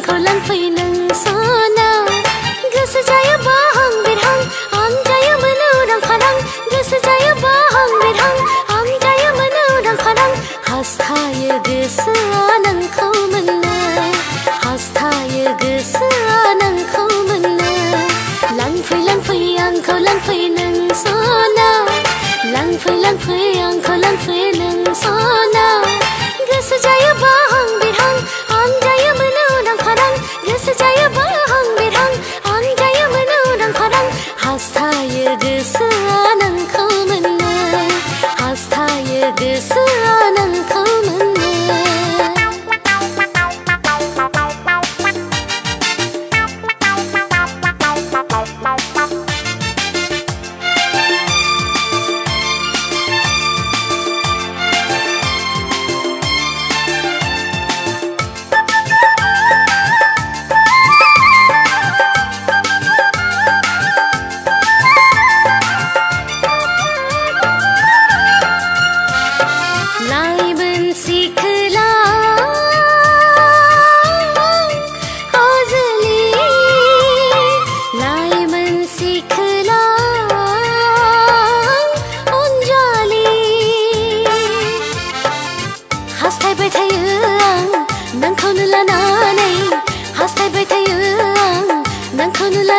ko lang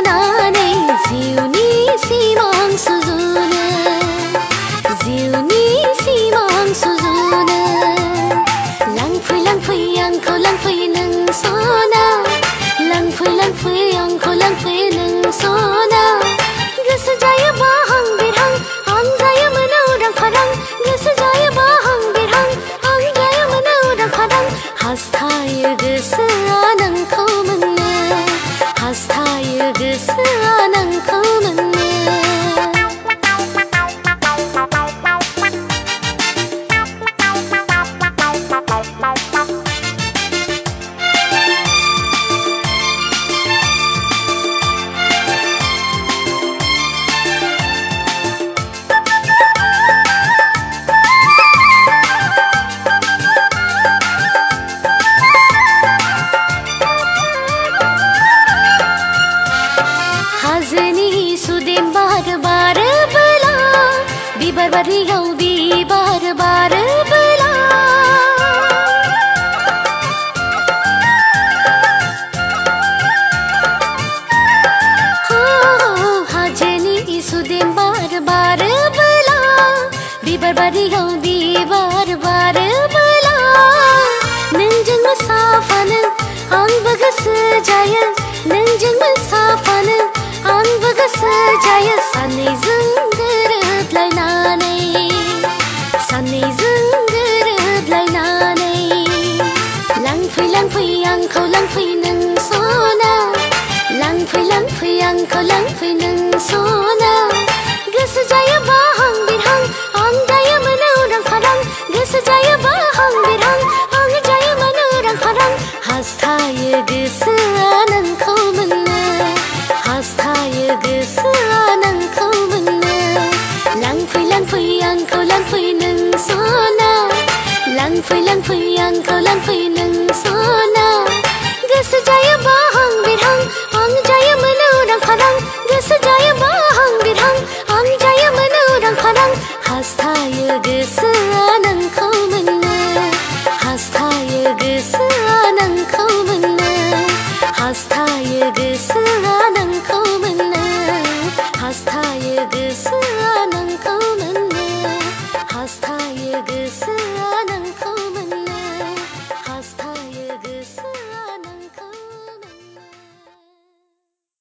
Na. बदल्याउँदी बार बार बोला। हाजनी बार बार बोला। बार बार बोला। साफन साफन सजाय Langkawi yang kau, langkawi yang. phơi lăn phơi ăn cơ lăn phơi nâng số na gas jaya ba hang bir hang hang jaya